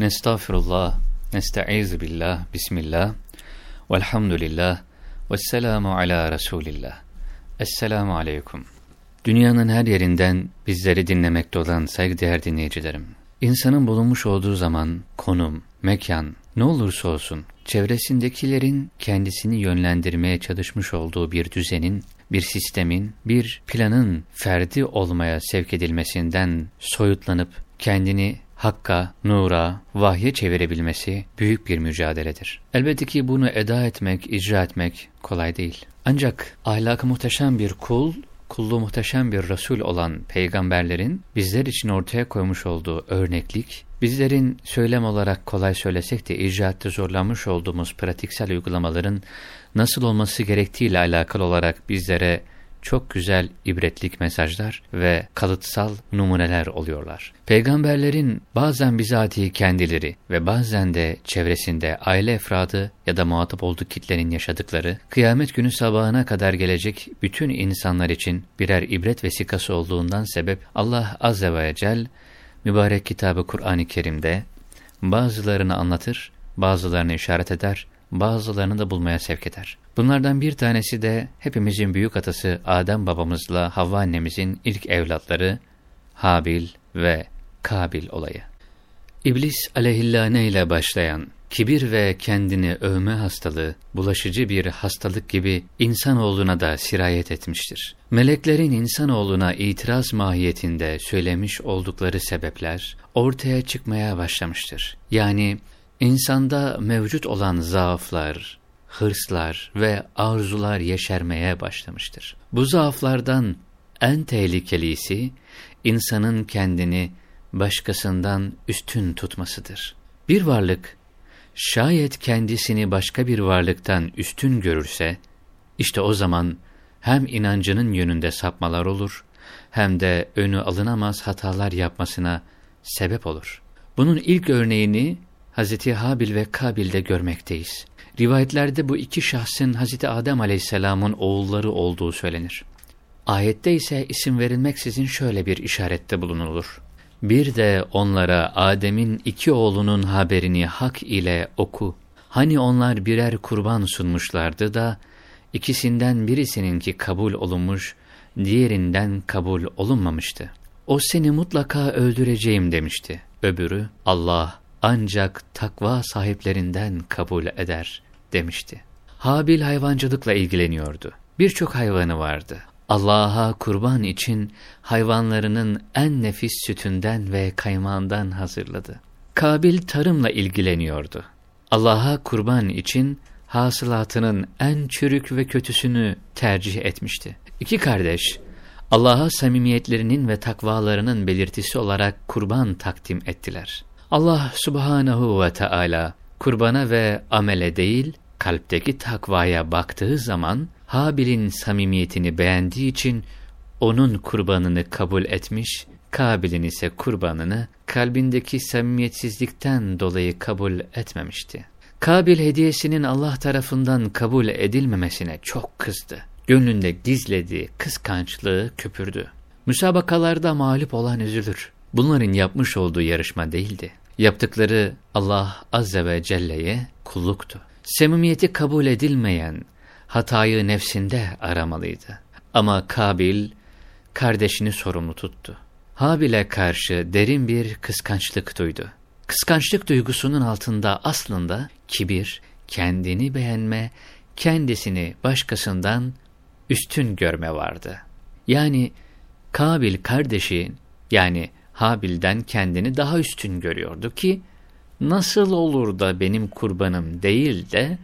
Nestağfirullah, nesta'izu billah, bismillah, velhamdülillah, vesselamu ala Resulillah. Esselamu aleyküm. Dünyanın her yerinden bizleri dinlemekte olan saygıdeğer dinleyicilerim. İnsanın bulunmuş olduğu zaman, konum, mekan, ne olursa olsun, çevresindekilerin kendisini yönlendirmeye çalışmış olduğu bir düzenin, bir sistemin, bir planın ferdi olmaya sevk edilmesinden soyutlanıp kendini hakka, nura, vahye çevirebilmesi büyük bir mücadeledir. Elbette ki bunu eda etmek, icra etmek kolay değil. Ancak ahlakı muhteşem bir kul, kulluğu muhteşem bir Resul olan peygamberlerin bizler için ortaya koymuş olduğu örneklik, bizlerin söylem olarak kolay söylesek de icraatte zorlanmış olduğumuz pratiksel uygulamaların nasıl olması gerektiğiyle alakalı olarak bizlere çok güzel ibretlik mesajlar ve kalıtsal numuneler oluyorlar. Peygamberlerin bazen bizatihi kendileri ve bazen de çevresinde aile efradı ya da muhatap olduğu kitlerin yaşadıkları, kıyamet günü sabahına kadar gelecek bütün insanlar için birer ibret vesikası olduğundan sebep Allah Azze ve Celle mübarek kitabı Kur'an-ı Kerim'de bazılarını anlatır, bazılarını işaret eder, bazılarını da bulmaya sevk eder. Bunlardan bir tanesi de hepimizin büyük atası Adem babamızla Havva annemizin ilk evlatları Habil ve Kabil olayı. İblis aleyhillâne ile başlayan kibir ve kendini övme hastalığı bulaşıcı bir hastalık gibi insanoğluna da sirayet etmiştir. Meleklerin insanoğluna itiraz mahiyetinde söylemiş oldukları sebepler ortaya çıkmaya başlamıştır. Yani insanda mevcut olan zaaflar, hırslar ve arzular yeşermeye başlamıştır. Bu zaaflardan en tehlikelisi insanın kendini başkasından üstün tutmasıdır. Bir varlık şayet kendisini başka bir varlıktan üstün görürse, işte o zaman hem inancının yönünde sapmalar olur, hem de önü alınamaz hatalar yapmasına sebep olur. Bunun ilk örneğini Hz. Habil ve Kabil'de görmekteyiz. Rivayetlerde bu iki şahsın Hz. Adem aleyhisselamın oğulları olduğu söylenir. Ayette ise isim verilmeksizin şöyle bir işarette bulunulur. Bir de onlara Adem'in iki oğlunun haberini hak ile oku. Hani onlar birer kurban sunmuşlardı da, ikisinden birisininki kabul olunmuş, diğerinden kabul olunmamıştı. O seni mutlaka öldüreceğim demişti. Öbürü, Allah ancak takva sahiplerinden kabul eder demişti. Habil hayvancılıkla ilgileniyordu. Birçok hayvanı vardı. Allah'a kurban için hayvanlarının en nefis sütünden ve kaymağından hazırladı. Kabil tarımla ilgileniyordu. Allah'a kurban için hasılatının en çürük ve kötüsünü tercih etmişti. İki kardeş, Allah'a samimiyetlerinin ve takvalarının belirtisi olarak kurban takdim ettiler. Allah subhanahu ve Teala kurbana ve amele değil, kalpteki takvaya baktığı zaman, Habil'in samimiyetini beğendiği için onun kurbanını kabul etmiş, Kabil'in ise kurbanını kalbindeki samimiyetsizlikten dolayı kabul etmemişti. Kabil hediyesinin Allah tarafından kabul edilmemesine çok kızdı. Gönlünde gizlediği kıskançlığı köpürdü. Müsabakalarda mağlup olan üzülür. Bunların yapmış olduğu yarışma değildi. Yaptıkları Allah Azze ve Celle'ye kulluktu. Semimiyeti kabul edilmeyen hatayı nefsinde aramalıydı. Ama Kabil kardeşini sorumlu tuttu. Habil'e karşı derin bir kıskançlık duydu. Kıskançlık duygusunun altında aslında kibir, kendini beğenme, kendisini başkasından üstün görme vardı. Yani Kabil kardeşi yani Habil'den kendini daha üstün görüyordu ki nasıl olur da benim kurbanım değil de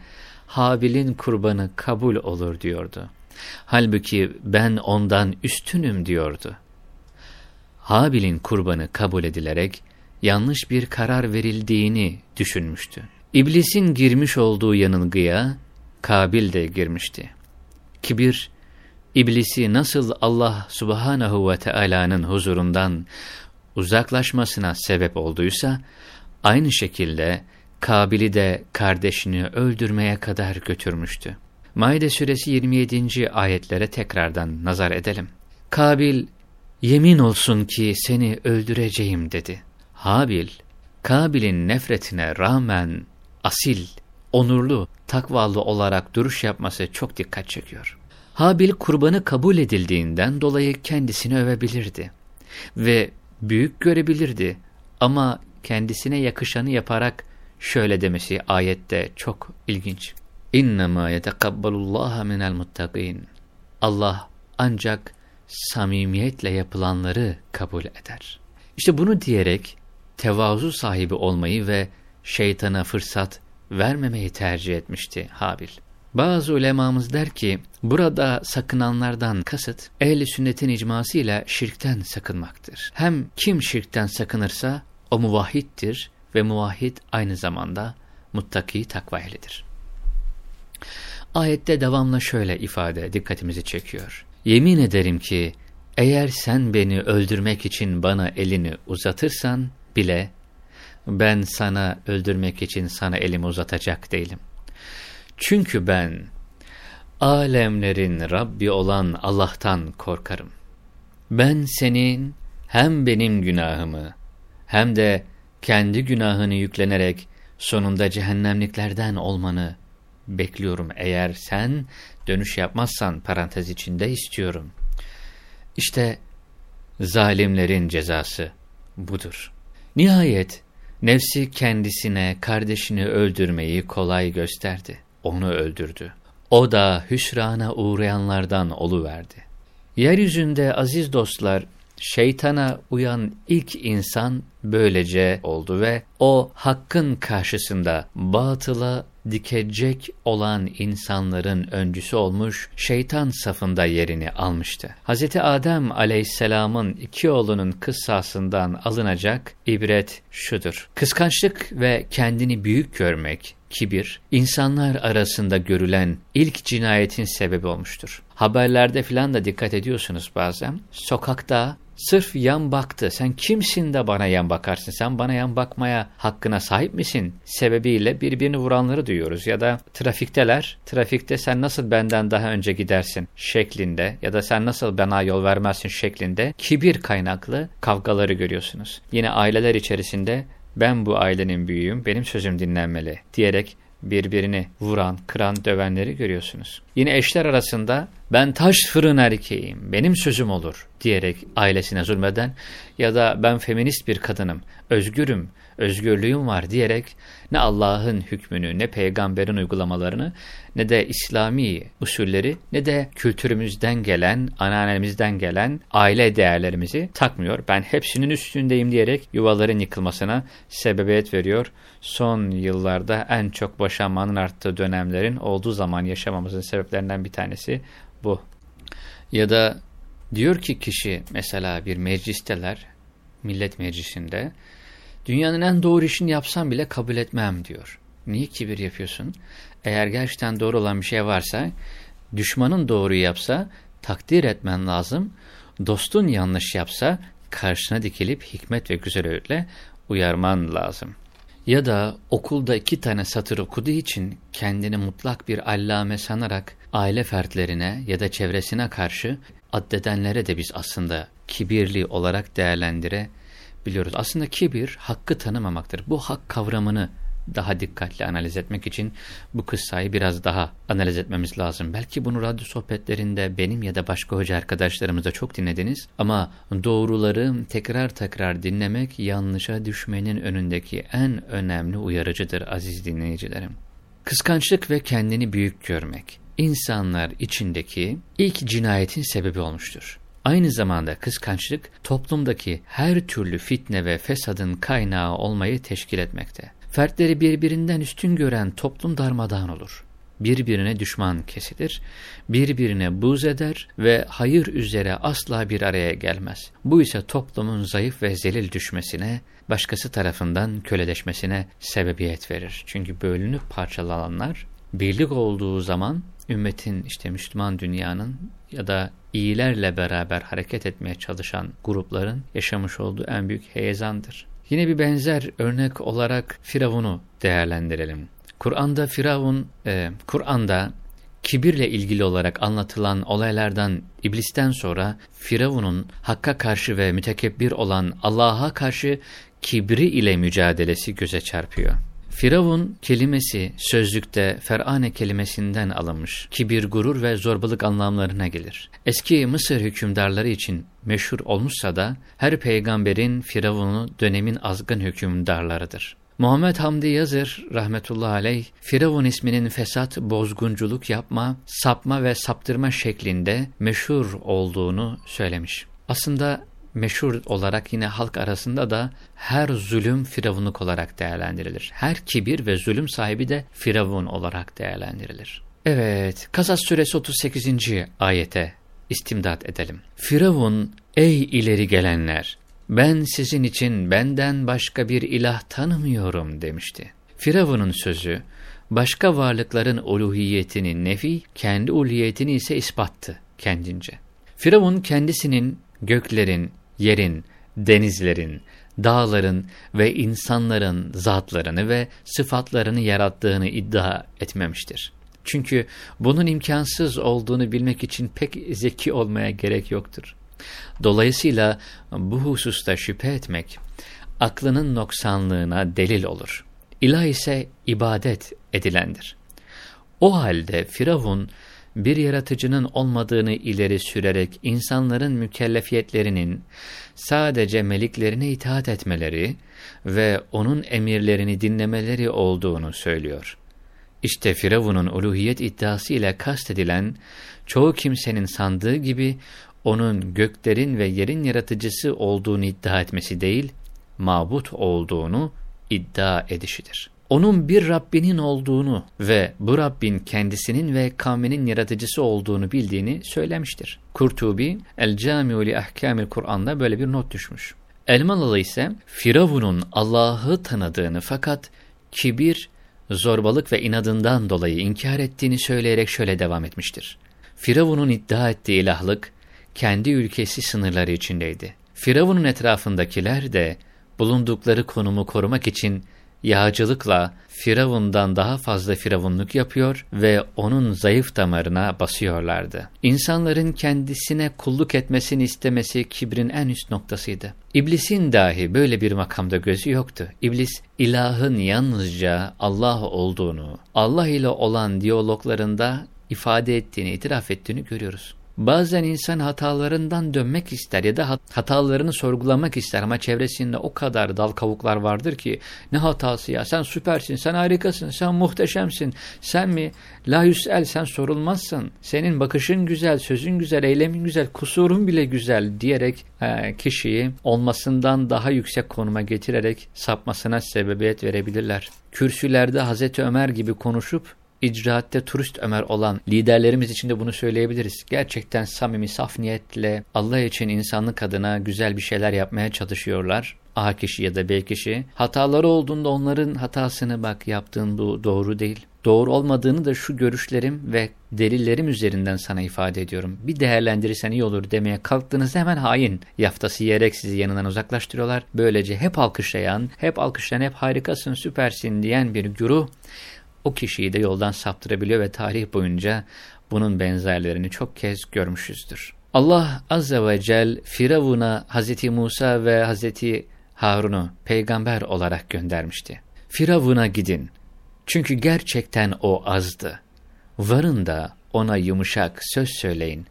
Habil'in kurbanı kabul olur diyordu. Halbuki ben ondan üstünüm diyordu. Habil'in kurbanı kabul edilerek yanlış bir karar verildiğini düşünmüştü. İblisin girmiş olduğu yanılgıya Kabil de girmişti. Kibir, İblisi nasıl Allah subhanahu ve Teala'nın huzurundan uzaklaşmasına sebep olduysa, aynı şekilde Kabil'i de kardeşini öldürmeye kadar götürmüştü. Maide suresi 27. ayetlere tekrardan nazar edelim. Kabil, yemin olsun ki seni öldüreceğim dedi. Habil, Kabil'in nefretine rağmen asil, onurlu, takvalı olarak duruş yapması çok dikkat çekiyor. Habil kurbanı kabul edildiğinden dolayı kendisini övebilirdi ve büyük görebilirdi ama kendisine yakışanı yaparak şöyle demesi ayette çok ilginç. İnnemâ yetekabbalullâhe minel muttaqîn. Allah ancak samimiyetle yapılanları kabul eder. İşte bunu diyerek tevazu sahibi olmayı ve şeytana fırsat vermemeyi tercih etmişti Habil. Bazı ulemamız der ki, burada sakınanlardan kasıt, ehl-i sünnetin icmasıyla şirkten sakınmaktır. Hem kim şirkten sakınırsa, o muvahhiddir ve muvahhid aynı zamanda muttaki takva ehlidir. Ayette devamla şöyle ifade dikkatimizi çekiyor. Yemin ederim ki, eğer sen beni öldürmek için bana elini uzatırsan bile, ben sana öldürmek için sana elimi uzatacak değilim. Çünkü ben alemlerin Rabbi olan Allah'tan korkarım. Ben senin hem benim günahımı hem de kendi günahını yüklenerek sonunda cehennemliklerden olmanı bekliyorum eğer sen dönüş yapmazsan parantez içinde istiyorum. İşte zalimlerin cezası budur. Nihayet nefsi kendisine kardeşini öldürmeyi kolay gösterdi. Onu öldürdü. O da hüsrana uğrayanlardan oluverdi. Yeryüzünde aziz dostlar şeytana uyan ilk insan böylece oldu ve o hakkın karşısında batıla dikecek olan insanların öncüsü olmuş, şeytan safında yerini almıştı. Hz. Adem aleyhisselamın iki oğlunun kıssasından alınacak ibret şudur. Kıskançlık ve kendini büyük görmek, kibir, insanlar arasında görülen ilk cinayetin sebebi olmuştur. Haberlerde filan da dikkat ediyorsunuz bazen. Sokakta Sırf yan baktı. Sen kimsin de bana yan bakarsın? Sen bana yan bakmaya hakkına sahip misin? Sebebiyle birbirini vuranları duyuyoruz. Ya da trafikteler, trafikte sen nasıl benden daha önce gidersin şeklinde ya da sen nasıl bana yol vermezsin şeklinde kibir kaynaklı kavgaları görüyorsunuz. Yine aileler içerisinde ben bu ailenin büyüğüm, benim sözüm dinlenmeli diyerek birbirini vuran, kıran, dövenleri görüyorsunuz. Yine eşler arasında ben taş fırın erkeğim, benim sözüm olur diyerek ailesine zulmeden ya da ben feminist bir kadınım, özgürüm, özgürlüğüm var diyerek ne Allah'ın hükmünü, ne peygamberin uygulamalarını, ne de İslami usulleri, ne de kültürümüzden gelen, anneannemizden gelen aile değerlerimizi takmıyor. Ben hepsinin üstündeyim diyerek yuvaların yıkılmasına sebebiyet veriyor. Son yıllarda en çok boşanmanın arttığı dönemlerin olduğu zaman yaşamamızın sebeplerinden bir tanesi bu. Ya da diyor ki kişi mesela bir meclisteler, millet meclisinde, dünyanın en doğru işini yapsam bile kabul etmem diyor. Niye kibir yapıyorsun? Eğer gerçekten doğru olan bir şey varsa, düşmanın doğruyu yapsa takdir etmen lazım. Dostun yanlış yapsa karşına dikilip hikmet ve güzel öğütle uyarman lazım. Ya da okulda iki tane satır okuduğu için kendini mutlak bir allame sanarak aile fertlerine ya da çevresine karşı addedenlere de biz aslında kibirli olarak değerlendirebiliyoruz. Aslında kibir hakkı tanımamaktır. Bu hak kavramını daha dikkatli analiz etmek için bu kıssayı biraz daha analiz etmemiz lazım. Belki bunu radyo sohbetlerinde benim ya da başka hoca arkadaşlarımızda çok dinlediniz ama doğruları tekrar tekrar dinlemek yanlışa düşmenin önündeki en önemli uyarıcıdır aziz dinleyicilerim. Kıskançlık ve kendini büyük görmek insanlar içindeki ilk cinayetin sebebi olmuştur. Aynı zamanda kıskançlık toplumdaki her türlü fitne ve fesadın kaynağı olmayı teşkil etmekte. Fertleri birbirinden üstün gören toplum darmadağın olur. Birbirine düşman kesilir, birbirine buz eder ve hayır üzere asla bir araya gelmez. Bu ise toplumun zayıf ve zelil düşmesine, başkası tarafından köleleşmesine sebebiyet verir. Çünkü bölünüp parçalananlar birlik olduğu zaman ümmetin işte Müslüman dünyanın ya da iyilerle beraber hareket etmeye çalışan grupların yaşamış olduğu en büyük heyezandır. Yine bir benzer örnek olarak Firavun'u değerlendirelim. Kur'an'da Firavun, e, Kur'an'da kibirle ilgili olarak anlatılan olaylardan iblisten sonra Firavun'un hakka karşı ve mütekebbir olan Allah'a karşı kibri ile mücadelesi göze çarpıyor. Firavun kelimesi sözlükte ferane kelimesinden alınmış. Kibir, gurur ve zorbalık anlamlarına gelir. Eski Mısır hükümdarları için meşhur olmuşsa da her peygamberin Firavun'u dönemin azgın hükümdarlarıdır. Muhammed Hamdi Yazır rahmetullahi aleyh, Firavun isminin fesat, bozgunculuk yapma, sapma ve saptırma şeklinde meşhur olduğunu söylemiş. Aslında meşhur olarak yine halk arasında da her zulüm firavunluk olarak değerlendirilir. Her kibir ve zulüm sahibi de firavun olarak değerlendirilir. Evet, Kasas suresi 38. ayete istimdat edelim. Firavun, ey ileri gelenler, ben sizin için benden başka bir ilah tanımıyorum demişti. Firavun'un sözü, başka varlıkların uluhiyetini nefi, kendi uluhiyetini ise ispattı kendince. Firavun kendisinin göklerin, yerin, denizlerin, dağların ve insanların zatlarını ve sıfatlarını yarattığını iddia etmemiştir. Çünkü bunun imkansız olduğunu bilmek için pek zeki olmaya gerek yoktur. Dolayısıyla bu hususta şüphe etmek, aklının noksanlığına delil olur. İlah ise ibadet edilendir. O halde Firavun, bir yaratıcının olmadığını ileri sürerek insanların mükellefiyetlerinin sadece meliklerine itaat etmeleri ve onun emirlerini dinlemeleri olduğunu söylüyor. İşte Firavun'un uluhiyet iddiası ile kastedilen çoğu kimsenin sandığı gibi onun göklerin ve yerin yaratıcısı olduğunu iddia etmesi değil, mabut olduğunu iddia edişidir onun bir Rabbinin olduğunu ve bu Rabbin kendisinin ve kavminin yaratıcısı olduğunu bildiğini söylemiştir. Kurtubi, El-Camiu li Ahkamil Kur'an'da böyle bir not düşmüş. Elmalılı ise Firavun'un Allah'ı tanıdığını fakat kibir, zorbalık ve inadından dolayı inkar ettiğini söyleyerek şöyle devam etmiştir. Firavun'un iddia ettiği ilahlık kendi ülkesi sınırları içindeydi. Firavun'un etrafındakiler de bulundukları konumu korumak için yağcılıkla Firavundan daha fazla firavunluk yapıyor ve onun zayıf damarına basıyorlardı. İnsanların kendisine kulluk etmesini istemesi kibrin en üst noktasıydı. İblisin dahi böyle bir makamda gözü yoktu. İblis, ilahın yalnızca Allah olduğunu, Allah ile olan diyaloglarında ifade ettiğini, itiraf ettiğini görüyoruz. Bazen insan hatalarından dönmek ister ya da hatalarını sorgulamak ister ama çevresinde o kadar dal kavuklar vardır ki ne hatası ya sen süpersin, sen harikasın, sen muhteşemsin, sen mi? La yüsel sen sorulmazsın, senin bakışın güzel, sözün güzel, eylemin güzel, kusurun bile güzel diyerek e, kişiyi olmasından daha yüksek konuma getirerek sapmasına sebebiyet verebilirler. Kürsülerde Hazreti Ömer gibi konuşup icraatte turist Ömer olan liderlerimiz için de bunu söyleyebiliriz. Gerçekten samimi, saf niyetle Allah için insanlık adına güzel bir şeyler yapmaya çalışıyorlar. A kişi ya da B kişi. Hataları olduğunda onların hatasını bak yaptığın bu doğru değil. Doğru olmadığını da şu görüşlerim ve delillerim üzerinden sana ifade ediyorum. Bir değerlendirirsen iyi olur demeye kalktığınızda hemen hain yaftası yiyerek sizi yanından uzaklaştırıyorlar. Böylece hep alkışlayan, hep alkışlayan, hep harikasın, süpersin diyen bir güruh o kişiyi de yoldan saptırabiliyor ve tarih boyunca bunun benzerlerini çok kez görmüşüzdür. Allah Azze ve Cel Firavun'a Hz. Musa ve Hz. Harun'u peygamber olarak göndermişti. Firavun'a gidin. Çünkü gerçekten o azdı. Varın da ona yumuşak söz söyleyin.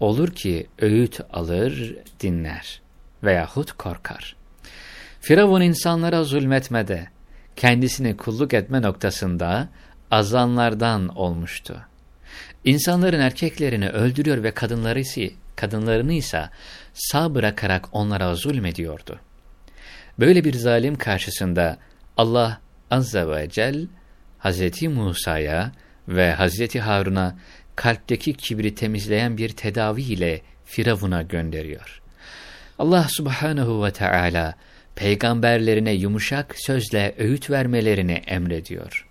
Olur ki öğüt alır, dinler veyahut korkar. Firavun insanlara zulmetmede, kendisine kulluk etme noktasında azanlardan olmuştu. İnsanların erkeklerini öldürüyor ve kadınları ise, kadınlarını ise sağ bırakarak onlara zulmediyordu. Böyle bir zalim karşısında Allah Azze ve Cel Hz. Musa'ya ve Hz. Harun'a kalpteki kibri temizleyen bir tedavi ile Firavun'a gönderiyor. Allah Subhanahu ve Teala peygamberlerine yumuşak sözle öğüt vermelerini emrediyor.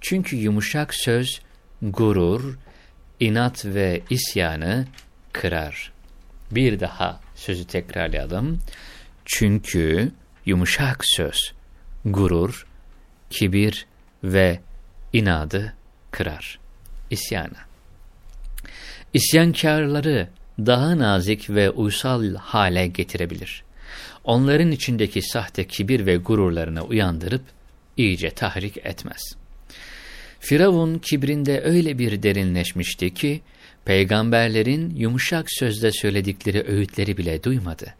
Çünkü yumuşak söz gurur, inat ve isyanı kırar. Bir daha sözü tekrarlayalım. Çünkü yumuşak söz gurur, kibir ve inadı kırar. İsyanı. İsyankarları daha nazik ve uysal hale getirebilir onların içindeki sahte kibir ve gururlarını uyandırıp iyice tahrik etmez. Firavun kibrinde öyle bir derinleşmişti ki, peygamberlerin yumuşak sözle söyledikleri öğütleri bile duymadı.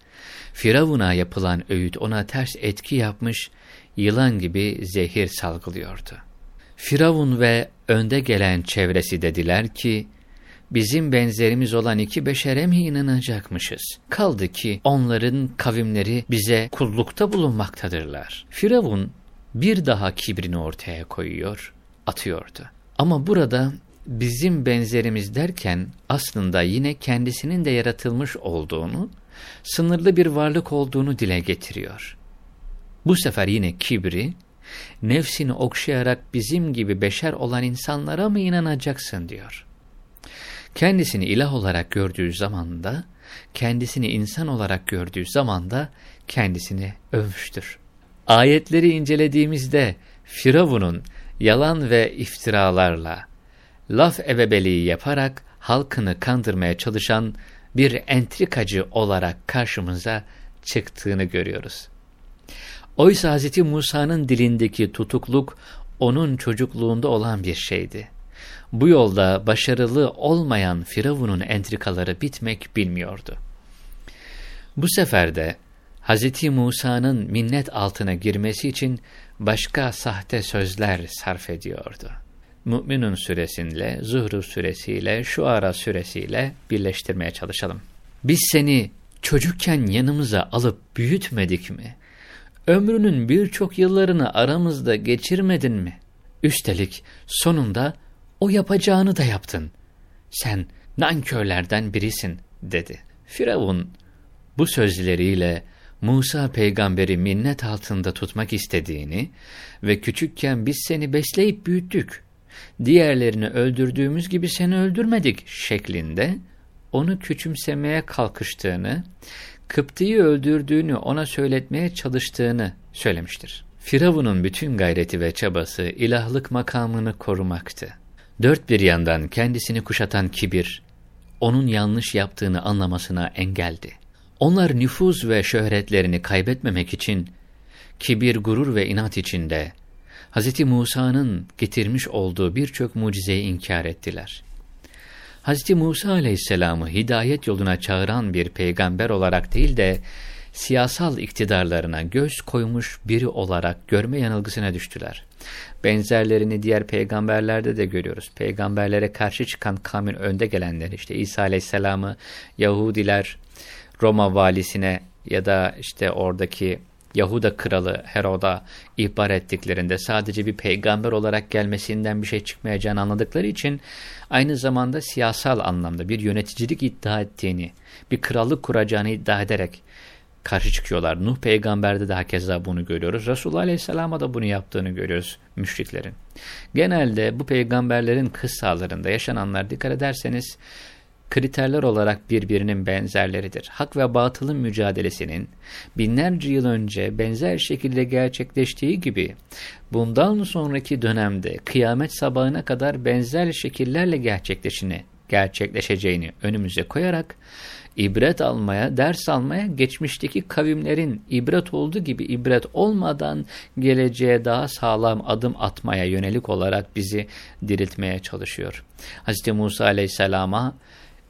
Firavun'a yapılan öğüt ona ters etki yapmış, yılan gibi zehir salgılıyordu. Firavun ve önde gelen çevresi dediler ki, bizim benzerimiz olan iki beşere mi inanacakmışız? Kaldı ki onların kavimleri bize kullukta bulunmaktadırlar. Firavun bir daha kibrini ortaya koyuyor, atıyordu. Ama burada bizim benzerimiz derken aslında yine kendisinin de yaratılmış olduğunu, sınırlı bir varlık olduğunu dile getiriyor. Bu sefer yine kibri, nefsini okşayarak bizim gibi beşer olan insanlara mı inanacaksın diyor. Kendisini ilah olarak gördüğü zaman da, kendisini insan olarak gördüğü zaman da kendisini övmüştür. Ayetleri incelediğimizde Firavun'un yalan ve iftiralarla, laf ebebeliği yaparak halkını kandırmaya çalışan bir entrikacı olarak karşımıza çıktığını görüyoruz. Oysa Hz. Musa'nın dilindeki tutukluk onun çocukluğunda olan bir şeydi. Bu yolda başarılı olmayan Firavun'un entrikaları bitmek bilmiyordu. Bu sefer de Hz. Musa'nın minnet altına girmesi için başka sahte sözler sarf ediyordu. Mü'minun suresiyle, Zuhruf suresiyle, Şuara suresiyle birleştirmeye çalışalım. Biz seni çocukken yanımıza alıp büyütmedik mi? Ömrünün birçok yıllarını aramızda geçirmedin mi? Üstelik sonunda o yapacağını da yaptın. Sen nankörlerden birisin dedi. Firavun bu sözleriyle Musa peygamberi minnet altında tutmak istediğini ve küçükken biz seni besleyip büyüttük, diğerlerini öldürdüğümüz gibi seni öldürmedik şeklinde onu küçümsemeye kalkıştığını, Kıptı'yı öldürdüğünü ona söyletmeye çalıştığını söylemiştir. Firavun'un bütün gayreti ve çabası ilahlık makamını korumaktı. Dört bir yandan kendisini kuşatan kibir, onun yanlış yaptığını anlamasına engeldi. Onlar nüfuz ve şöhretlerini kaybetmemek için, kibir, gurur ve inat içinde, Hz. Musa'nın getirmiş olduğu birçok mucizeyi inkar ettiler. Hz. Musa aleyhisselamı hidayet yoluna çağıran bir peygamber olarak değil de, siyasal iktidarlarına göz koymuş biri olarak görme yanılgısına düştüler. Benzerlerini diğer peygamberlerde de görüyoruz. Peygamberlere karşı çıkan kavmin önde gelenleri işte İsa Aleyhisselam'ı Yahudiler Roma valisine ya da işte oradaki Yahuda kralı Herod'a ihbar ettiklerinde sadece bir peygamber olarak gelmesinden bir şey çıkmayacağını anladıkları için aynı zamanda siyasal anlamda bir yöneticilik iddia ettiğini, bir krallık kuracağını iddia ederek karşı çıkıyorlar. Nuh peygamberde de hakeza bunu görüyoruz. Resulullah aleyhisselama da bunu yaptığını görüyoruz müşriklerin. Genelde bu peygamberlerin kıssalarında yaşananlar dikkat ederseniz kriterler olarak birbirinin benzerleridir. Hak ve batılın mücadelesinin binlerce yıl önce benzer şekilde gerçekleştiği gibi bundan sonraki dönemde kıyamet sabahına kadar benzer şekillerle gerçekleşeceğini önümüze koyarak ibret almaya, ders almaya geçmişteki kavimlerin ibret olduğu gibi ibret olmadan geleceğe daha sağlam adım atmaya yönelik olarak bizi diriltmeye çalışıyor. Hz. Musa aleyhisselama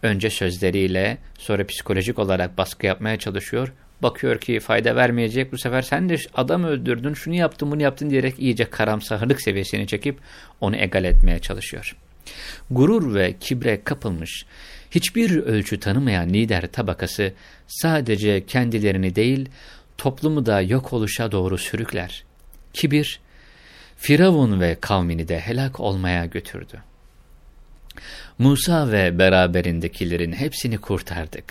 önce sözleriyle sonra psikolojik olarak baskı yapmaya çalışıyor. Bakıyor ki fayda vermeyecek bu sefer sen de adam öldürdün şunu yaptın bunu yaptın diyerek iyice karamsarlık seviyesini çekip onu egal etmeye çalışıyor. Gurur ve kibre kapılmış hiçbir ölçü tanımayan lider tabakası sadece kendilerini değil toplumu da yok oluşa doğru sürükler. Kibir Firavun ve kavmini de helak olmaya götürdü. Musa ve beraberindekilerin hepsini kurtardık.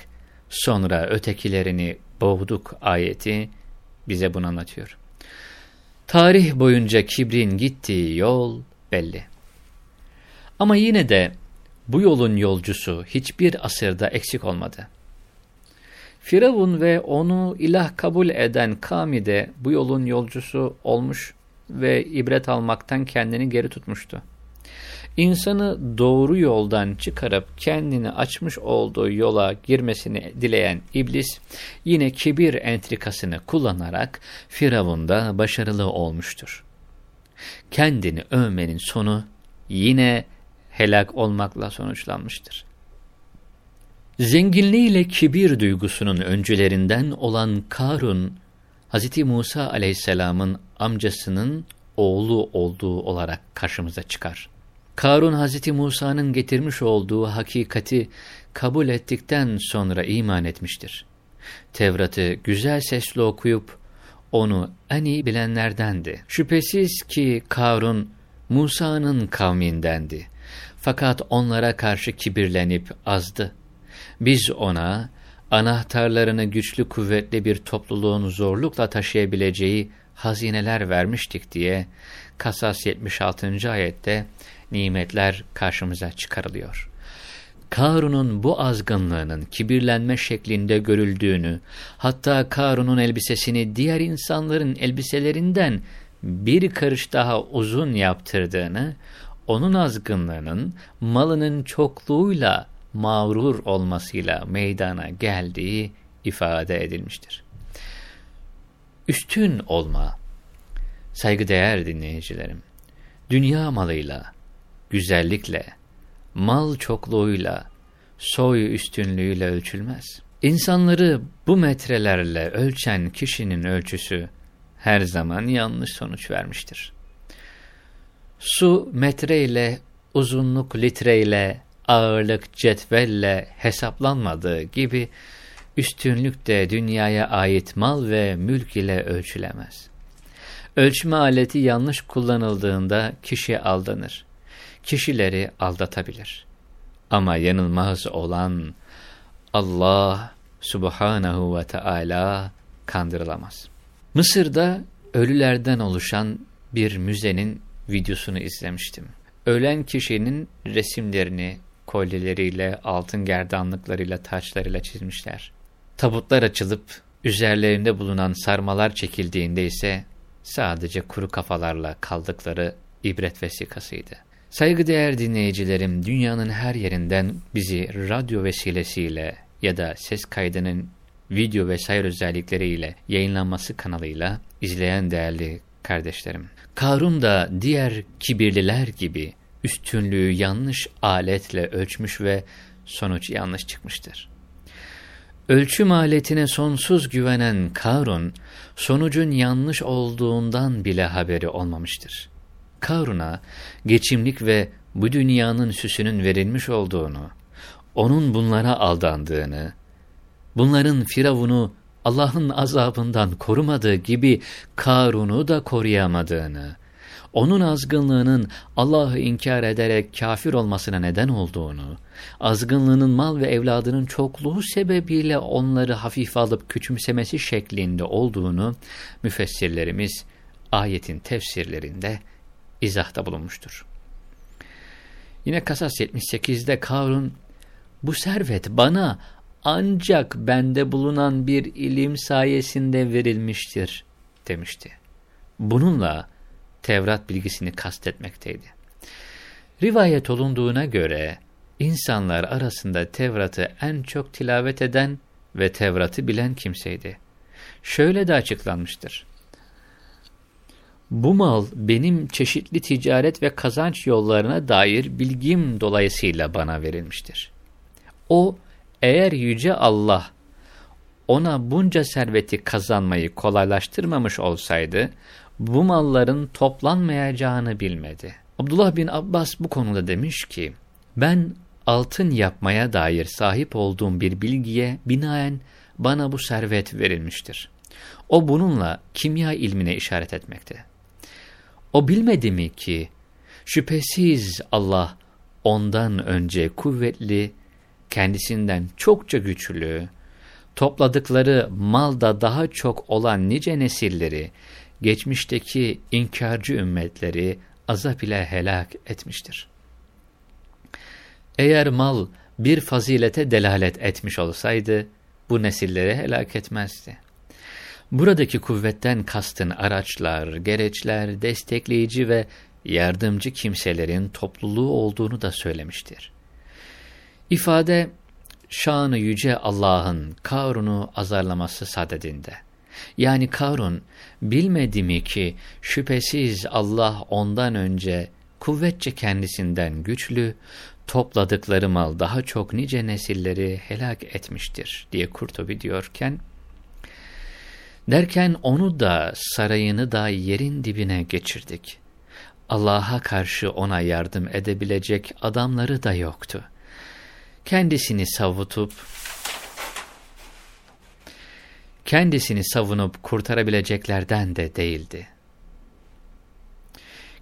Sonra ötekilerini boğduk ayeti bize bunu anlatıyor. Tarih boyunca kibrin gittiği yol belli. Ama yine de bu yolun yolcusu hiçbir asırda eksik olmadı. Firavun ve onu ilah kabul eden Kami de bu yolun yolcusu olmuş ve ibret almaktan kendini geri tutmuştu. insanı doğru yoldan çıkarıp kendini açmış olduğu yola girmesini dileyen iblis yine kibir entrikasını kullanarak Firavun'da başarılı olmuştur. Kendini övmenin sonu yine helak olmakla sonuçlanmıştır. Zenginliğiyle kibir duygusunun öncülerinden olan Karun, Hz. Musa aleyhisselamın amcasının oğlu olduğu olarak karşımıza çıkar. Karun Hz. Musa'nın getirmiş olduğu hakikati kabul ettikten sonra iman etmiştir. Tevrat'ı güzel sesle okuyup onu en iyi bilenlerdendi. Şüphesiz ki Karun Musa'nın kavmindendi. Fakat onlara karşı kibirlenip azdı. Biz ona anahtarlarını güçlü kuvvetli bir topluluğun zorlukla taşıyabileceği hazineler vermiştik diye Kasas 76. ayette nimetler karşımıza çıkarılıyor. Karun'un bu azgınlığının kibirlenme şeklinde görüldüğünü, hatta Karun'un elbisesini diğer insanların elbiselerinden bir karış daha uzun yaptırdığını, onun azgınlığının malının çokluğuyla mağrur olmasıyla meydana geldiği ifade edilmiştir. Üstün olma, saygıdeğer dinleyicilerim, dünya malıyla, güzellikle, mal çokluğuyla, soy üstünlüğüyle ölçülmez. İnsanları bu metrelerle ölçen kişinin ölçüsü her zaman yanlış sonuç vermiştir. Su metreyle, uzunluk litreyle, ağırlık cetvelle hesaplanmadığı gibi üstünlük de dünyaya ait mal ve mülk ile ölçülemez. Ölçme aleti yanlış kullanıldığında kişi aldanır. Kişileri aldatabilir. Ama yanılmaz olan Allah subhanahu ve Teala kandırılamaz. Mısır'da ölülerden oluşan bir müzenin videosunu izlemiştim. Ölen kişinin resimlerini kolyeleriyle, altın gerdanlıklarıyla, taçlarıyla çizmişler. Tabutlar açılıp üzerlerinde bulunan sarmalar çekildiğinde ise sadece kuru kafalarla kaldıkları ibret vesikasıydı. Saygıdeğer dinleyicilerim dünyanın her yerinden bizi radyo vesilesiyle ya da ses kaydının video vesaire özellikleriyle yayınlanması kanalıyla izleyen değerli kardeşlerim. Karun da diğer kibirliler gibi üstünlüğü yanlış aletle ölçmüş ve sonuç yanlış çıkmıştır. Ölçüm aletine sonsuz güvenen Karun, sonucun yanlış olduğundan bile haberi olmamıştır. Karun'a geçimlik ve bu dünyanın süsünün verilmiş olduğunu, onun bunlara aldandığını, bunların Firavun'u Allah'ın azabından korumadığı gibi Karun'u da koruyamadığını, onun azgınlığının Allah'ı inkar ederek kafir olmasına neden olduğunu, azgınlığının mal ve evladının çokluğu sebebiyle onları hafif alıp küçümsemesi şeklinde olduğunu müfessirlerimiz ayetin tefsirlerinde izahta bulunmuştur. Yine Kasas 78'de Karun, bu servet bana ancak bende bulunan bir ilim sayesinde verilmiştir demişti. Bununla Tevrat bilgisini kastetmekteydi. Rivayet olunduğuna göre insanlar arasında Tevrat'ı en çok tilavet eden ve Tevrat'ı bilen kimseydi. Şöyle de açıklanmıştır. Bu mal benim çeşitli ticaret ve kazanç yollarına dair bilgim dolayısıyla bana verilmiştir. O, eğer Yüce Allah ona bunca serveti kazanmayı kolaylaştırmamış olsaydı, bu malların toplanmayacağını bilmedi. Abdullah bin Abbas bu konuda demiş ki, ben altın yapmaya dair sahip olduğum bir bilgiye binaen bana bu servet verilmiştir. O bununla kimya ilmine işaret etmekte. O bilmedi mi ki, şüphesiz Allah ondan önce kuvvetli, kendisinden çokça güçlü, topladıkları malda daha çok olan nice nesilleri, geçmişteki inkarcı ümmetleri azap ile helak etmiştir. Eğer mal bir fazilete delalet etmiş olsaydı, bu nesilleri helak etmezdi. Buradaki kuvvetten kastın araçlar, gereçler, destekleyici ve yardımcı kimselerin topluluğu olduğunu da söylemiştir. İfade, şanı yüce Allah'ın Karun'u azarlaması sadedinde. Yani Karun, bilmedi mi ki şüphesiz Allah ondan önce kuvvetçe kendisinden güçlü, topladıkları mal daha çok nice nesilleri helak etmiştir diye Kurtubi diyorken, derken onu da sarayını da yerin dibine geçirdik. Allah'a karşı ona yardım edebilecek adamları da yoktu. Kendisini savutup, kendisini savunup kurtarabileceklerden de değildi.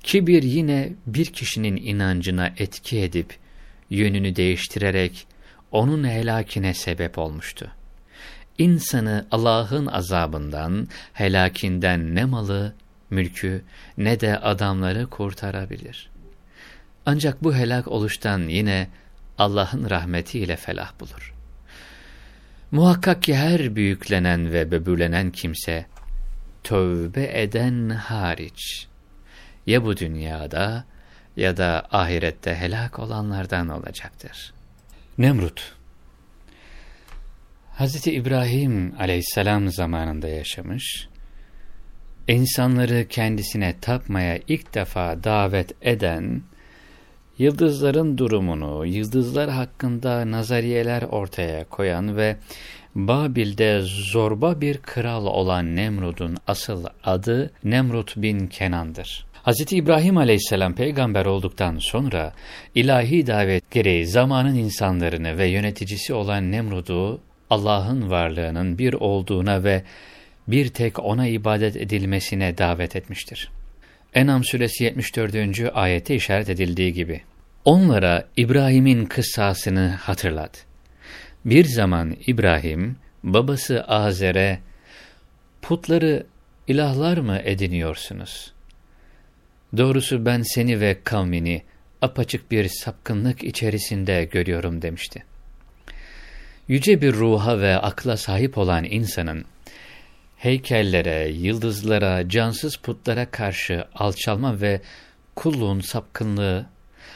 Kibir yine bir kişinin inancına etki edip, yönünü değiştirerek onun helakine sebep olmuştu. İnsanı Allah'ın azabından, helakinden ne malı, mülkü ne de adamları kurtarabilir. Ancak bu helak oluştan yine Allah'ın rahmetiyle felah bulur. Muhakkak ki her büyüklenen ve böbürlenen kimse, tövbe eden hariç, ya bu dünyada ya da ahirette helak olanlardan olacaktır. Nemrut Hz. İbrahim aleyhisselam zamanında yaşamış, insanları kendisine tapmaya ilk defa davet eden, yıldızların durumunu, yıldızlar hakkında nazariyeler ortaya koyan ve Babil'de zorba bir kral olan Nemrut'un asıl adı Nemrut bin Kenan'dır. Hz. İbrahim aleyhisselam peygamber olduktan sonra ilahi davet gereği zamanın insanlarını ve yöneticisi olan Nemrut'u Allah'ın varlığının bir olduğuna ve bir tek ona ibadet edilmesine davet etmiştir. Enam suresi 74. ayete işaret edildiği gibi. Onlara İbrahim'in kıssasını hatırlat. Bir zaman İbrahim, babası Azer'e, putları ilahlar mı ediniyorsunuz? Doğrusu ben seni ve kavmini apaçık bir sapkınlık içerisinde görüyorum demişti. Yüce bir ruha ve akla sahip olan insanın, heykellere, yıldızlara, cansız putlara karşı alçalma ve kulluğun sapkınlığı,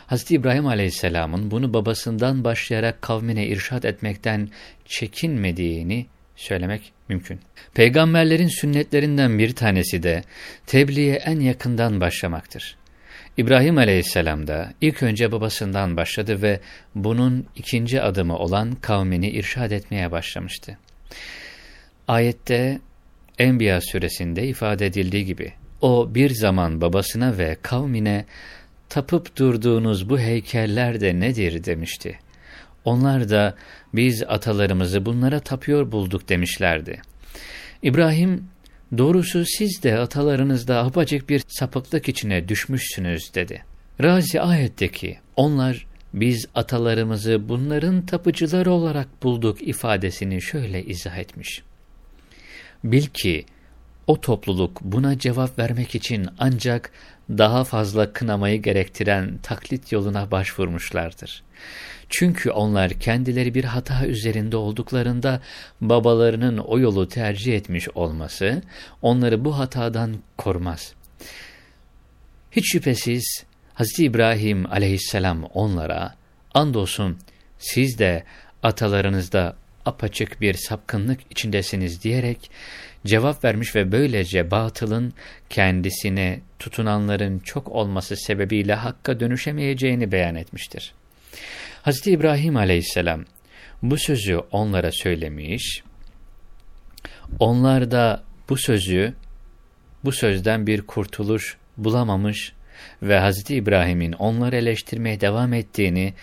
Hz. İbrahim aleyhisselamın bunu babasından başlayarak kavmine irşad etmekten çekinmediğini söylemek mümkün. Peygamberlerin sünnetlerinden bir tanesi de tebliğe en yakından başlamaktır. İbrahim aleyhisselam da ilk önce babasından başladı ve bunun ikinci adımı olan kavmini irşad etmeye başlamıştı. Ayette Enbiya suresinde ifade edildiği gibi o bir zaman babasına ve kavmine tapıp durduğunuz bu heykeller de nedir demişti. Onlar da biz atalarımızı bunlara tapıyor bulduk demişlerdi. İbrahim, doğrusu siz de atalarınızda apacık bir sapıklık içine düşmüşsünüz dedi. Razi ayetteki onlar biz atalarımızı bunların tapıcıları olarak bulduk ifadesini şöyle izah etmiş. Bil ki o topluluk buna cevap vermek için ancak daha fazla kınamayı gerektiren taklit yoluna başvurmuşlardır. Çünkü onlar kendileri bir hata üzerinde olduklarında babalarının o yolu tercih etmiş olması onları bu hatadan korumaz. Hiç şüphesiz Hz. İbrahim aleyhisselam onlara andolsun siz de atalarınızda apaçık bir sapkınlık içindesiniz diyerek cevap vermiş ve böylece batılın kendisine tutunanların çok olması sebebiyle hakka dönüşemeyeceğini beyan etmiştir. Hz. İbrahim aleyhisselam bu sözü onlara söylemiş, onlar da bu sözü, bu sözden bir kurtuluş bulamamış ve Hz. İbrahim'in onları eleştirmeye devam ettiğini,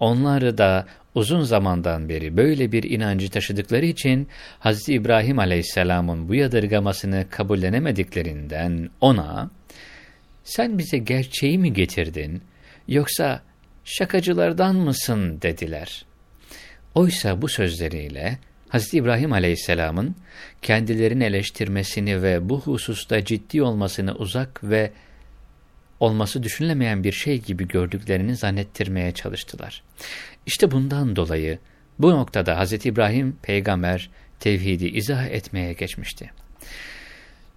onları da uzun zamandan beri böyle bir inancı taşıdıkları için Hz. İbrahim aleyhisselamın bu yadırgamasını kabullenemediklerinden ona, sen bize gerçeği mi getirdin, yoksa şakacılardan mısın dediler. Oysa bu sözleriyle Hz. İbrahim aleyhisselamın kendilerini eleştirmesini ve bu hususta ciddi olmasını uzak ve olması düşünülemeyen bir şey gibi gördüklerini zannettirmeye çalıştılar. İşte bundan dolayı bu noktada Hz. İbrahim peygamber tevhidi izah etmeye geçmişti.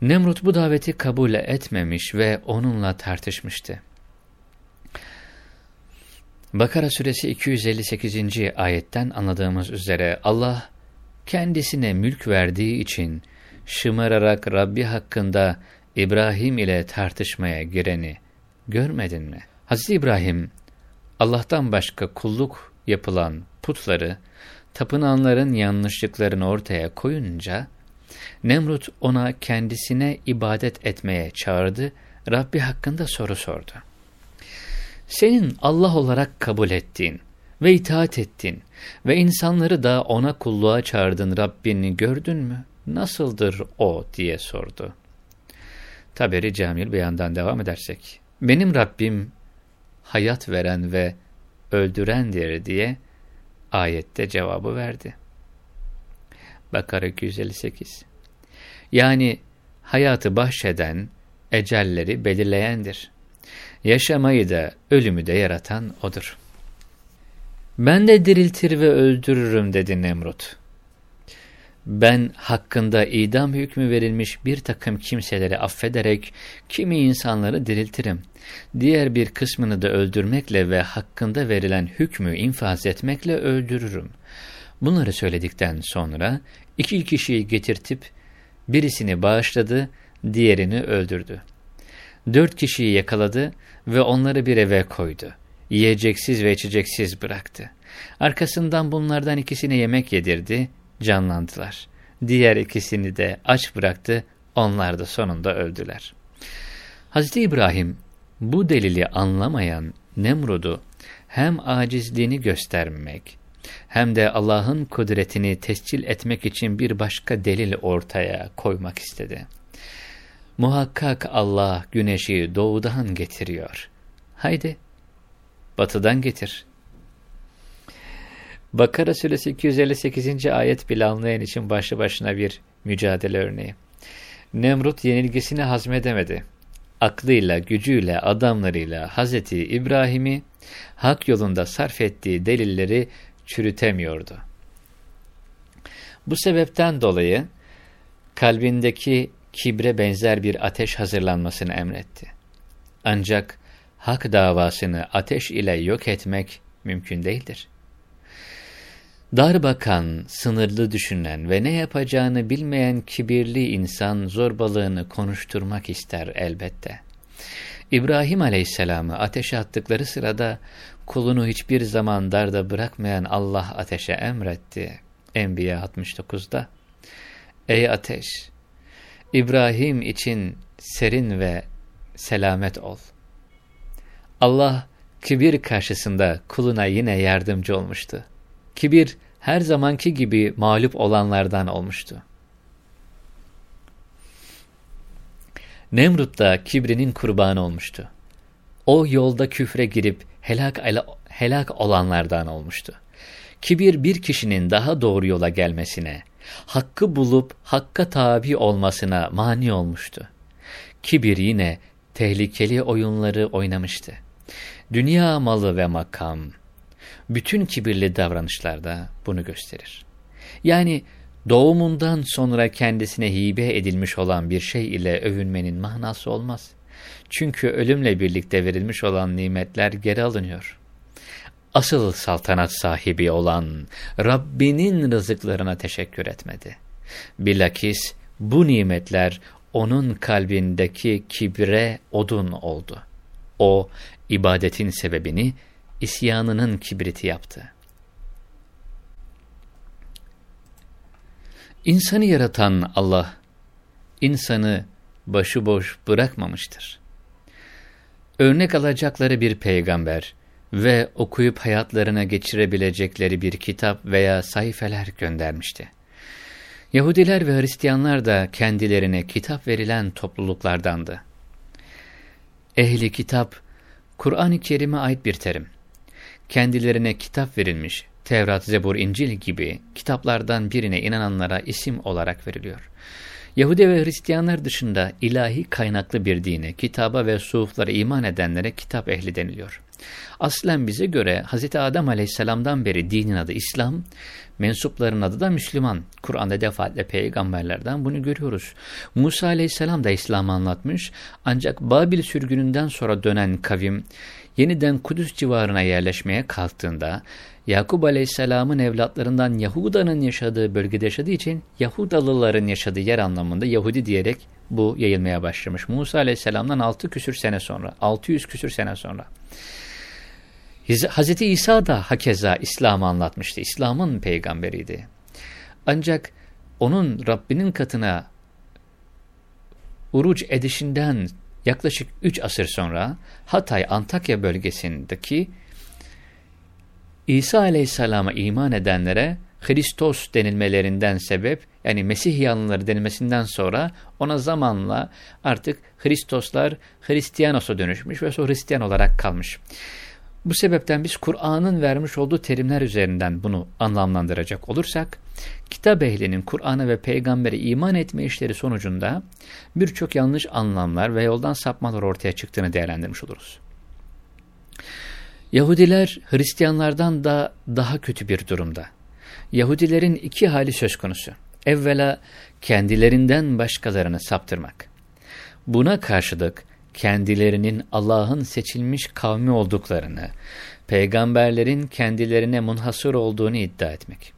Nemrut bu daveti kabul etmemiş ve onunla tartışmıştı. Bakara suresi 258. ayetten anladığımız üzere Allah kendisine mülk verdiği için şımararak Rabbi hakkında İbrahim ile tartışmaya gireni görmedin mi? Hazreti İbrahim Allah'tan başka kulluk yapılan putları, tapınanların yanlışlıklarını ortaya koyunca, Nemrut ona kendisine ibadet etmeye çağırdı, Rabbi hakkında soru sordu. Senin Allah olarak kabul ettiğin ve itaat ettiğin ve insanları da ona kulluğa çağırdın Rabbini gördün mü? Nasıldır o diye sordu. Taberi Camil beyandan devam edersek. Benim Rabbim hayat veren ve öldürendir diye ayette cevabı verdi. Bakara 258 Yani hayatı bahşeden, ecelleri belirleyendir. Yaşamayı da ölümü de yaratan O'dur. Ben de diriltir ve öldürürüm dedi Nemrut. Ben hakkında idam hükmü verilmiş bir takım kimseleri affederek kimi insanları diriltirim. Diğer bir kısmını da öldürmekle ve hakkında verilen hükmü infaz etmekle öldürürüm. Bunları söyledikten sonra iki kişiyi getirtip birisini bağışladı, diğerini öldürdü. Dört kişiyi yakaladı ve onları bir eve koydu. Yiyeceksiz ve içeceksiz bıraktı. Arkasından bunlardan ikisine yemek yedirdi, canlandılar. Diğer ikisini de aç bıraktı, onlar da sonunda öldüler. Hz. İbrahim bu delili anlamayan Nemrud'u hem acizliğini göstermek hem de Allah'ın kudretini tescil etmek için bir başka delil ortaya koymak istedi. Muhakkak Allah güneşi doğudan getiriyor. Haydi, batıdan getir. Bakara suresi 258. ayet bile anlayan için başlı başına bir mücadele örneği. Nemrut yenilgisini hazmedemedi. Aklıyla, gücüyle, adamlarıyla Hazreti İbrahim'i hak yolunda sarf ettiği delilleri çürütemiyordu. Bu sebepten dolayı kalbindeki kibre benzer bir ateş hazırlanmasını emretti. Ancak hak davasını ateş ile yok etmek mümkün değildir. Darbakan, sınırlı düşünen ve ne yapacağını bilmeyen kibirli insan zorbalığını konuşturmak ister elbette. İbrahim aleyhisselamı ateşe attıkları sırada kulunu hiçbir zaman darda bırakmayan Allah ateşe emretti. Enbiya 69'da. Ey ateş! İbrahim için serin ve selamet ol. Allah kibir karşısında kuluna yine yardımcı olmuştu. Kibir her zamanki gibi mağlup olanlardan olmuştu. Nemrut da kibrinin kurbanı olmuştu. O yolda küfre girip helak, helak olanlardan olmuştu. Kibir bir kişinin daha doğru yola gelmesine, hakkı bulup hakka tabi olmasına mani olmuştu. Kibir yine tehlikeli oyunları oynamıştı. Dünya malı ve makam, bütün kibirli davranışlarda bunu gösterir. Yani doğumundan sonra kendisine hibe edilmiş olan bir şey ile övünmenin manası olmaz. Çünkü ölümle birlikte verilmiş olan nimetler geri alınıyor. Asıl saltanat sahibi olan Rabbinin rızıklarına teşekkür etmedi. Bilakis bu nimetler onun kalbindeki kibre odun oldu. O ibadetin sebebini isyanının kibriti yaptı. İnsanı yaratan Allah, insanı başıboş bırakmamıştır. Örnek alacakları bir peygamber ve okuyup hayatlarına geçirebilecekleri bir kitap veya sayfeler göndermişti. Yahudiler ve Hristiyanlar da kendilerine kitap verilen topluluklardandı. Ehli kitap, Kur'an-ı Kerim'e ait bir terim kendilerine kitap verilmiş, Tevrat, Zebur, İncil gibi kitaplardan birine inananlara isim olarak veriliyor. Yahudi ve Hristiyanlar dışında ilahi kaynaklı bir dine, kitaba ve suhuflara iman edenlere kitap ehli deniliyor. Aslen bize göre Hz. Adem aleyhisselamdan beri dinin adı İslam, mensupların adı da Müslüman. Kur'an'da defaatle peygamberlerden bunu görüyoruz. Musa aleyhisselam da İslam'ı anlatmış ancak Babil sürgününden sonra dönen kavim yeniden Kudüs civarına yerleşmeye kalktığında Yakup Aleyhisselam'ın evlatlarından Yahuda'nın yaşadığı bölgede yaşadığı için Yahudalıların yaşadığı yer anlamında Yahudi diyerek bu yayılmaya başlamış. Musa Aleyhisselam'dan 6 küsür sene sonra, 600 küsür sene sonra. Hz. İsa da hakeza İslam'ı anlatmıştı. İslam'ın peygamberiydi. Ancak onun Rabbinin katına uruç edişinden yaklaşık 3 asır sonra Hatay Antakya bölgesindeki İsa Aleyhisselam'a iman edenlere Hristos denilmelerinden sebep yani Mesih yanlıları denilmesinden sonra ona zamanla artık Hristoslar Hristiyanos'a dönüşmüş ve sonra Hristiyan olarak kalmış. Bu sebepten biz Kur'an'ın vermiş olduğu terimler üzerinden bunu anlamlandıracak olursak, kitap ehlinin Kur'an'a ve peygambere iman etme işleri sonucunda birçok yanlış anlamlar ve yoldan sapmalar ortaya çıktığını değerlendirmiş oluruz. Yahudiler Hristiyanlardan da daha kötü bir durumda. Yahudilerin iki hali söz konusu. Evvela kendilerinden başkalarını saptırmak. Buna karşılık kendilerinin Allah'ın seçilmiş kavmi olduklarını, peygamberlerin kendilerine munhasır olduğunu iddia etmek.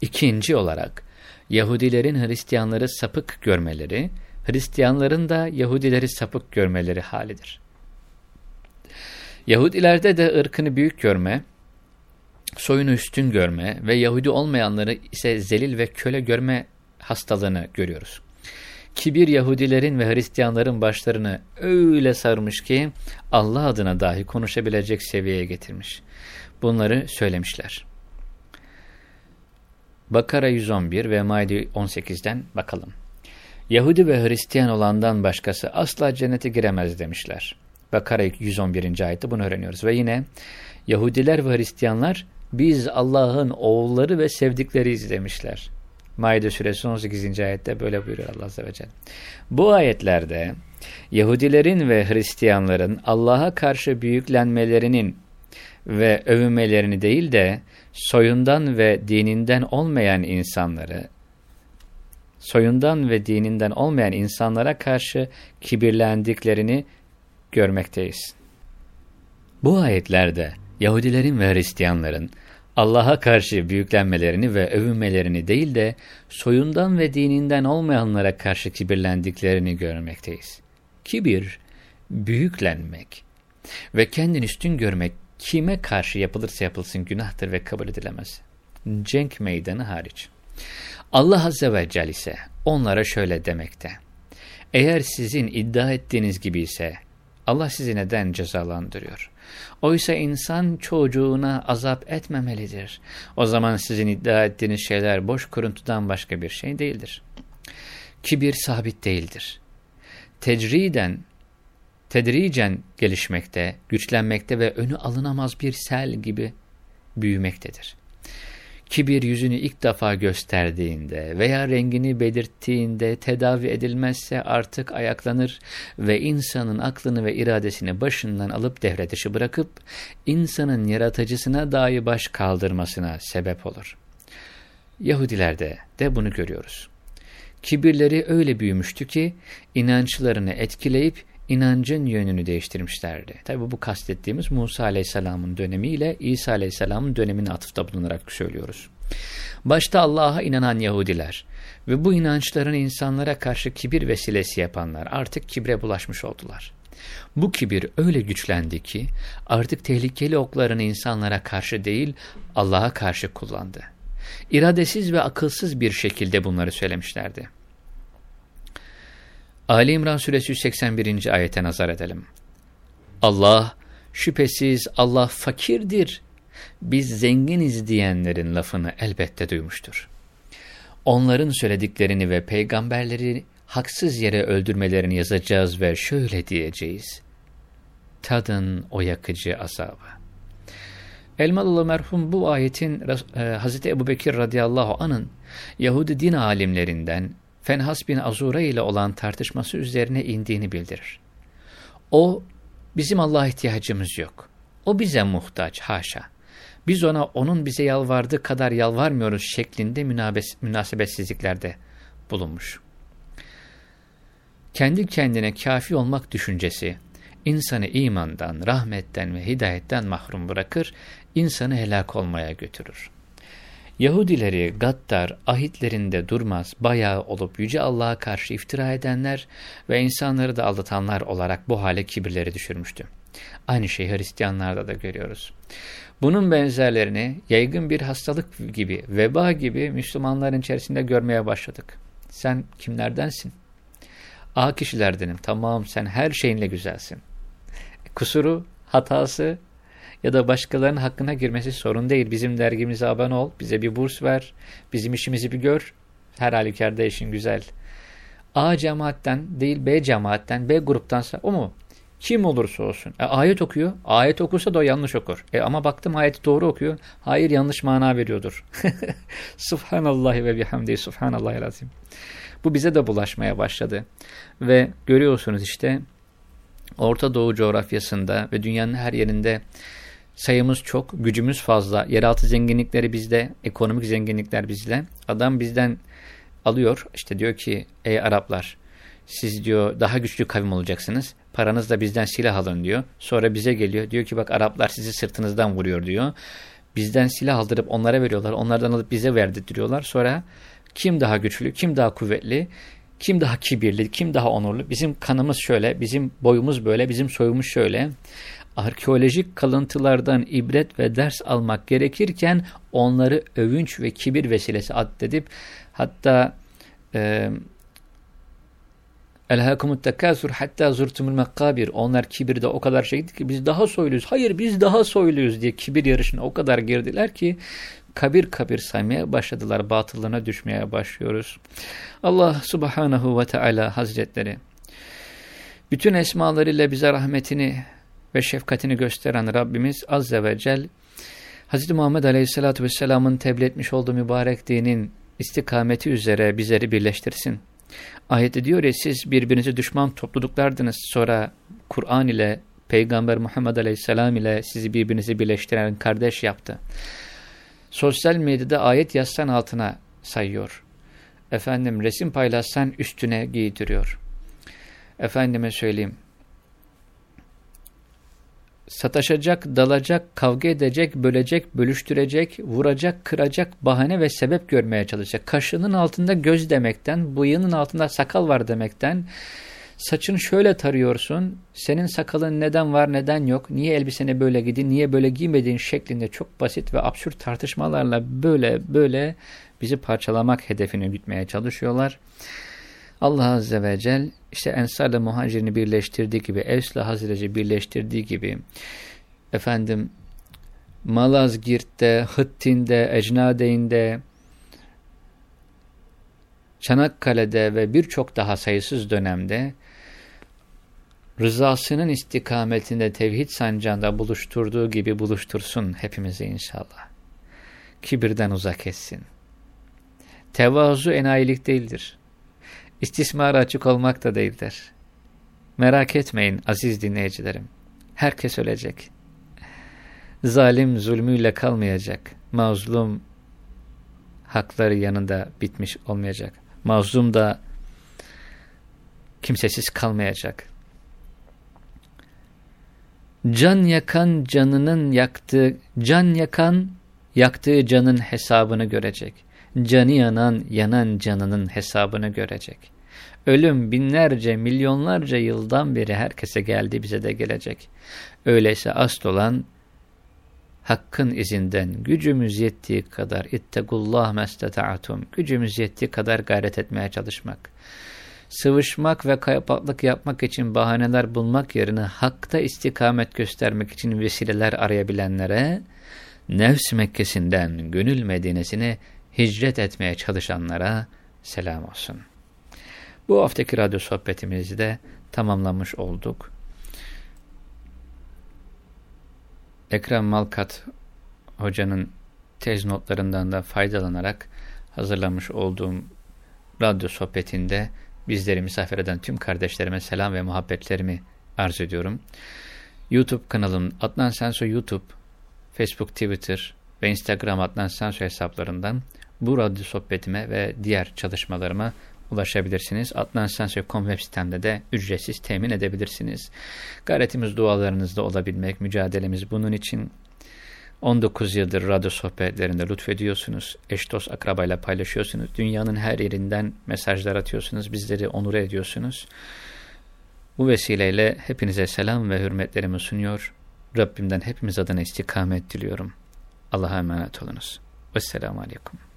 İkinci olarak Yahudilerin Hristiyanları sapık görmeleri, Hristiyanların da Yahudileri sapık görmeleri halidir. Yahudilerde de ırkını büyük görme, soyunu üstün görme ve Yahudi olmayanları ise zelil ve köle görme hastalığını görüyoruz. Kibir Yahudilerin ve Hristiyanların başlarını öyle sarmış ki Allah adına dahi konuşabilecek seviyeye getirmiş. Bunları söylemişler. Bakara 111 ve Maide 18'den bakalım. Yahudi ve Hristiyan olandan başkası asla cennete giremez demişler. Bakara 111. ayette bunu öğreniyoruz. Ve yine Yahudiler ve Hristiyanlar biz Allah'ın oğulları ve sevdikleriyiz demişler. Maide suresi 18. ayette böyle buyuruyor Allah Azze ve Celle. Bu ayetlerde Yahudilerin ve Hristiyanların Allah'a karşı büyüklenmelerinin ve övünmelerini değil de soyundan ve dininden olmayan insanları soyundan ve dininden olmayan insanlara karşı kibirlendiklerini görmekteyiz. Bu ayetlerde Yahudilerin ve Hristiyanların Allah'a karşı büyüklenmelerini ve övünmelerini değil de soyundan ve dininden olmayanlara karşı kibirlendiklerini görmekteyiz. Kibir, büyüklenmek ve kendini üstün görmek kime karşı yapılırsa yapılsın günahtır ve kabul edilemez. Cenk meydanı hariç. Allah Azze ve Celle ise onlara şöyle demekte. Eğer sizin iddia ettiğiniz gibi ise Allah sizi neden cezalandırıyor? Oysa insan çocuğuna azap etmemelidir. O zaman sizin iddia ettiğiniz şeyler boş kuruntudan başka bir şey değildir. Kibir sabit değildir. Tecriden, tedricen gelişmekte, güçlenmekte ve önü alınamaz bir sel gibi büyümektedir. Kibir yüzünü ilk defa gösterdiğinde veya rengini belirttiğinde tedavi edilmezse artık ayaklanır ve insanın aklını ve iradesini başından alıp devre dışı bırakıp insanın yaratıcısına dahi baş kaldırmasına sebep olur. Yahudilerde de bunu görüyoruz. Kibirleri öyle büyümüştü ki inançlarını etkileyip inancın yönünü değiştirmişlerdi. Tabi bu kastettiğimiz Musa Aleyhisselam'ın dönemiyle İsa Aleyhisselam'ın dönemine atıfta bulunarak söylüyoruz. Başta Allah'a inanan Yahudiler ve bu inançların insanlara karşı kibir vesilesi yapanlar artık kibre bulaşmış oldular. Bu kibir öyle güçlendi ki artık tehlikeli oklarını insanlara karşı değil Allah'a karşı kullandı. İradesiz ve akılsız bir şekilde bunları söylemişlerdi. Ali İmran suresi 181. ayete nazar edelim. Allah, şüphesiz Allah fakirdir, biz zenginiz diyenlerin lafını elbette duymuştur. Onların söylediklerini ve peygamberleri haksız yere öldürmelerini yazacağız ve şöyle diyeceğiz. Tadın o yakıcı azabı. Elmalılı merhum bu ayetin e, Hz. Ebu Bekir radıyallahu anın Yahudi din alimlerinden Fenhas bin Azura ile olan tartışması üzerine indiğini bildirir. O, bizim Allah'a ihtiyacımız yok. O bize muhtaç, haşa. Biz ona onun bize yalvardığı kadar yalvarmıyoruz şeklinde münasebetsizliklerde bulunmuş. Kendi kendine kafi olmak düşüncesi, insanı imandan, rahmetten ve hidayetten mahrum bırakır, insanı helak olmaya götürür. Yahudileri gaddar, ahitlerinde durmaz, bayağı olup Yüce Allah'a karşı iftira edenler ve insanları da aldatanlar olarak bu hale kibirleri düşürmüştü. Aynı şeyi Hristiyanlarda da görüyoruz. Bunun benzerlerini yaygın bir hastalık gibi, veba gibi Müslümanların içerisinde görmeye başladık. Sen kimlerdensin? A kişilerdenim. Tamam sen her şeyinle güzelsin. Kusuru, hatası ya da başkalarının hakkına girmesi sorun değil. Bizim dergimize abone ol, bize bir burs ver, bizim işimizi bir gör. Her halükarda işin güzel. A cemaatten değil B cemaatten, B gruptansa o mu? Kim olursa olsun. E, ayet okuyor. Ayet okursa da o yanlış okur. E, ama baktım ayeti doğru okuyor. Hayır yanlış mana veriyordur. Subhanallahi ve bihamdi. Subhanallahil azim. Bu bize de bulaşmaya başladı. Ve görüyorsunuz işte Orta Doğu coğrafyasında ve dünyanın her yerinde sayımız çok, gücümüz fazla. Yeraltı zenginlikleri bizde, ekonomik zenginlikler bizde. Adam bizden alıyor. işte diyor ki ey Araplar siz diyor daha güçlü kavim olacaksınız. Paranız da bizden silah alın diyor. Sonra bize geliyor. Diyor ki bak Araplar sizi sırtınızdan vuruyor diyor. Bizden silah aldırıp onlara veriyorlar. Onlardan alıp bize verdirtiyorlar. Sonra kim daha güçlü, kim daha kuvvetli, kim daha kibirli, kim daha onurlu? Bizim kanımız şöyle, bizim boyumuz böyle, bizim soyumuz şöyle. Arkeolojik kalıntılardan ibret ve ders almak gerekirken onları övünç ve kibir vesilesi addedip hatta e, Elhakumut tekasur hatta zurtumul mekkabir. Onlar kibirde o kadar şeydi ki biz daha soyluyuz. Hayır biz daha soyluyuz diye kibir yarışına o kadar girdiler ki kabir kabir saymaya başladılar. Batıllığına düşmeye başlıyoruz. Allah subhanahu ve teala hazretleri bütün esmalarıyla bize rahmetini ve şefkatini gösteren Rabbimiz Azze ve Celle Hz. Muhammed Aleyhisselatü Vesselam'ın tebliğ etmiş olduğu mübarek dinin istikameti üzere bizleri birleştirsin. Ayette diyor ya siz birbirinizi düşman topluluklardınız sonra Kur'an ile Peygamber Muhammed Aleyhisselam ile sizi birbirinizi birleştiren kardeş yaptı. Sosyal medyada ayet yazsan altına sayıyor. Efendim resim paylaşsan üstüne giydiriyor. Efendime söyleyeyim sataşacak, dalacak, kavga edecek, bölecek, bölüştürecek, vuracak, kıracak bahane ve sebep görmeye çalışacak. Kaşının altında göz demekten, bıyığının altında sakal var demekten, saçını şöyle tarıyorsun, senin sakalın neden var neden yok, niye elbisene böyle gidin, niye böyle giymediğin şeklinde çok basit ve absürt tartışmalarla böyle böyle bizi parçalamak hedefini gütmeye çalışıyorlar. Allah Azze ve Celle işte Ensar'la muhacirini birleştirdiği gibi, Evs'le Hazreci birleştirdiği gibi, efendim Malazgirt'te, Hıttin'de, Ecnadeyn'de, Çanakkale'de ve birçok daha sayısız dönemde rızasının istikametinde tevhid sancağında buluşturduğu gibi buluştursun hepimizi inşallah. Kibirden uzak etsin. Tevazu enayilik değildir istismara açık olmak da değildir. Merak etmeyin aziz dinleyicilerim. Herkes ölecek. Zalim zulmüyle kalmayacak. Mazlum hakları yanında bitmiş olmayacak. Mazlum da kimsesiz kalmayacak. Can yakan canının yaktığı, can yakan yaktığı canın hesabını görecek canı yanan, yanan canının hesabını görecek. Ölüm binlerce, milyonlarca yıldan beri herkese geldi, bize de gelecek. Öyleyse asıl olan, hakkın izinden gücümüz yettiği kadar ittegullah mesteta'atum, gücümüz yettiği kadar gayret etmeye çalışmak. Sıvışmak ve kayapaklık yapmak için bahaneler bulmak yerine hakta istikamet göstermek için vesileler arayabilenlere, nefs Mekkesi'nden gönül Medine'sine hicret etmeye çalışanlara selam olsun. Bu haftaki radyo sohbetimizi de tamamlamış olduk. Ekrem Malkat hocanın tez notlarından da faydalanarak hazırlamış olduğum radyo sohbetinde bizleri misafir eden tüm kardeşlerime selam ve muhabbetlerimi arz ediyorum. YouTube kanalım Adnan Senso YouTube, Facebook, Twitter ve Instagram Adnan Senso hesaplarından bu radyo sohbetime ve diğer çalışmalarıma ulaşabilirsiniz. Adnansenso.com web sitemde de ücretsiz temin edebilirsiniz. Gayretimiz dualarınızda olabilmek, mücadelemiz bunun için 19 yıldır radyo sohbetlerinde lütfediyorsunuz. Eş dost akrabayla paylaşıyorsunuz. Dünyanın her yerinden mesajlar atıyorsunuz. Bizleri onur ediyorsunuz. Bu vesileyle hepinize selam ve hürmetlerimi sunuyor. Rabbimden hepimiz adına istikamet diliyorum. Allah'a emanet olunuz. Vesselamu Aleyküm.